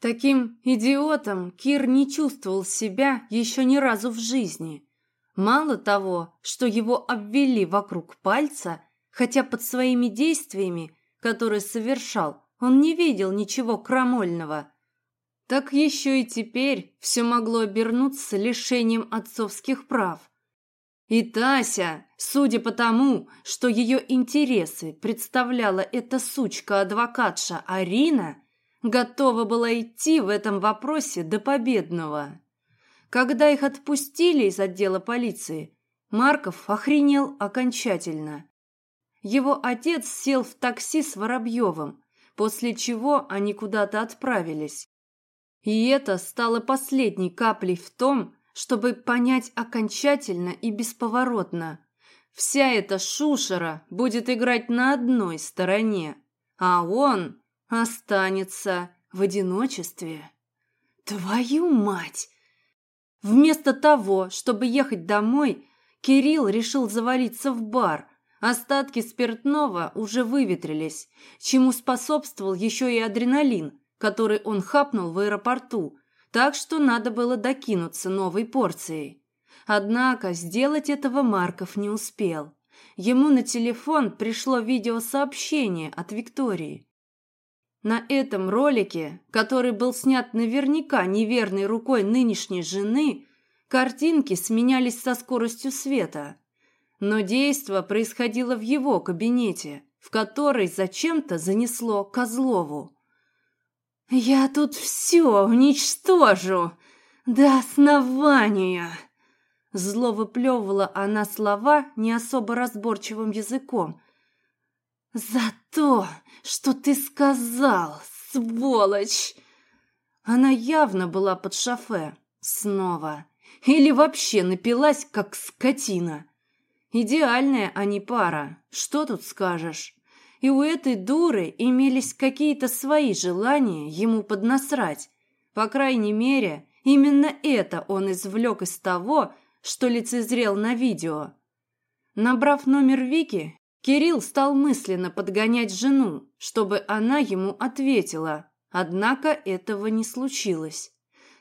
Таким идиотом Кир не чувствовал себя еще ни разу в жизни. Мало того, что его обвели вокруг пальца, хотя под своими действиями, которые совершал, он не видел ничего крамольного, так еще и теперь все могло обернуться лишением отцовских прав. И Тася, судя по тому, что ее интересы представляла эта сучка-адвокатша Арина, готова была идти в этом вопросе до победного. Когда их отпустили из отдела полиции, Марков охренел окончательно. Его отец сел в такси с Воробьевым, после чего они куда-то отправились. И это стало последней каплей в том, чтобы понять окончательно и бесповоротно. Вся эта шушера будет играть на одной стороне, а он останется в одиночестве. Твою мать! Вместо того, чтобы ехать домой, Кирилл решил завалиться в бар. Остатки спиртного уже выветрились, чему способствовал еще и адреналин, который он хапнул в аэропорту, так что надо было докинуться новой порцией. Однако сделать этого Марков не успел. Ему на телефон пришло видеосообщение от Виктории. На этом ролике, который был снят наверняка неверной рукой нынешней жены, картинки сменялись со скоростью света. Но действо происходило в его кабинете, в который зачем-то занесло Козлову. «Я тут все уничтожу до основания!» Зло выплевывала она слова не особо разборчивым языком. «За то, что ты сказал, сволочь!» Она явно была под шофе. Снова. Или вообще напилась, как скотина. Идеальная они пара. Что тут скажешь? и у этой дуры имелись какие-то свои желания ему поднасрать. По крайней мере, именно это он извлек из того, что лицезрел на видео. Набрав номер Вики, Кирилл стал мысленно подгонять жену, чтобы она ему ответила, однако этого не случилось.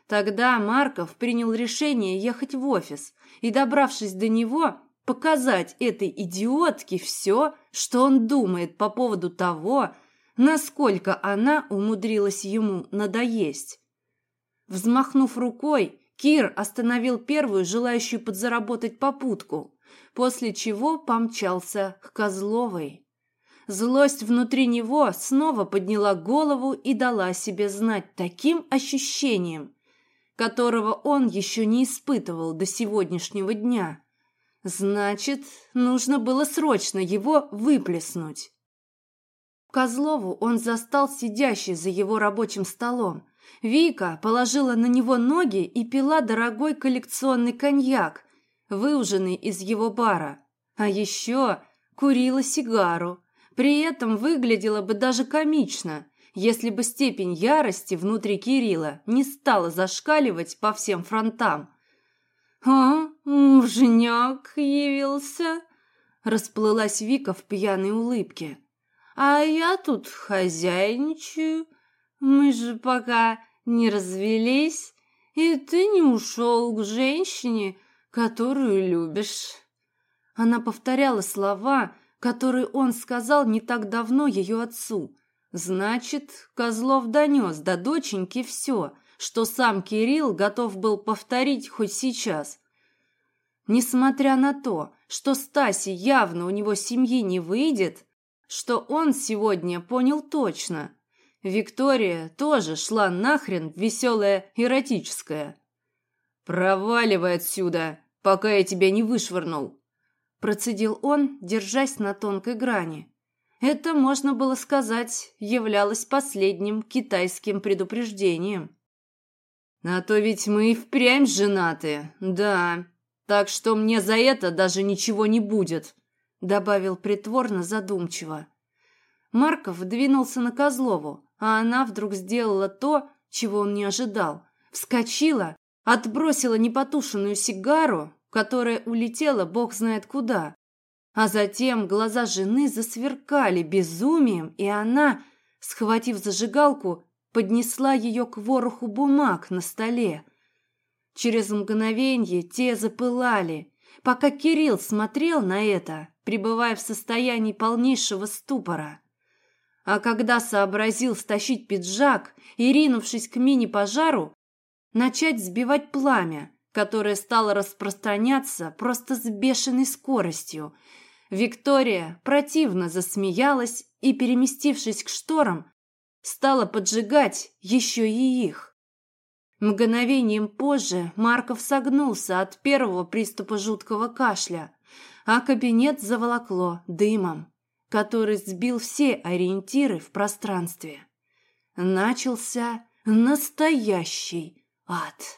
Тогда Марков принял решение ехать в офис и, добравшись до него, показать этой идиотке все, что он думает по поводу того, насколько она умудрилась ему надоесть. Взмахнув рукой, Кир остановил первую желающую подзаработать попутку, после чего помчался к Козловой. Злость внутри него снова подняла голову и дала себе знать таким ощущением, которого он еще не испытывал до сегодняшнего дня. Значит, нужно было срочно его выплеснуть. Козлову он застал сидящий за его рабочим столом. Вика положила на него ноги и пила дорогой коллекционный коньяк, выуженный из его бара. А еще курила сигару. При этом выглядела бы даже комично, если бы степень ярости внутри Кирилла не стала зашкаливать по всем фронтам. «А, муженек явился?» Расплылась Вика в пьяной улыбке. «А я тут хозяйничаю. Мы же пока не развелись, и ты не ушел к женщине, которую любишь». Она повторяла слова, которые он сказал не так давно ее отцу. Значит, Козлов донес до доченьки все – что сам Кирилл готов был повторить хоть сейчас. Несмотря на то, что Стаси явно у него семьи не выйдет, что он сегодня понял точно. Виктория тоже шла нахрен веселая эротическая. «Проваливай отсюда, пока я тебя не вышвырнул», процедил он, держась на тонкой грани. Это, можно было сказать, являлось последним китайским предупреждением. А то ведь мы и впрямь женаты, да. Так что мне за это даже ничего не будет, добавил притворно задумчиво. Марков двинулся на Козлову, а она вдруг сделала то, чего он не ожидал. Вскочила, отбросила непотушенную сигару, которая улетела бог знает куда. А затем глаза жены засверкали безумием, и она, схватив зажигалку, поднесла ее к вороху бумаг на столе. Через мгновенье те запылали, пока Кирилл смотрел на это, пребывая в состоянии полнейшего ступора. А когда сообразил стащить пиджак и, ринувшись к мини-пожару, начать сбивать пламя, которое стало распространяться просто с бешеной скоростью, Виктория противно засмеялась и, переместившись к шторам, стала поджигать еще и их. Мгновением позже Марков согнулся от первого приступа жуткого кашля, а кабинет заволокло дымом, который сбил все ориентиры в пространстве. Начался настоящий What?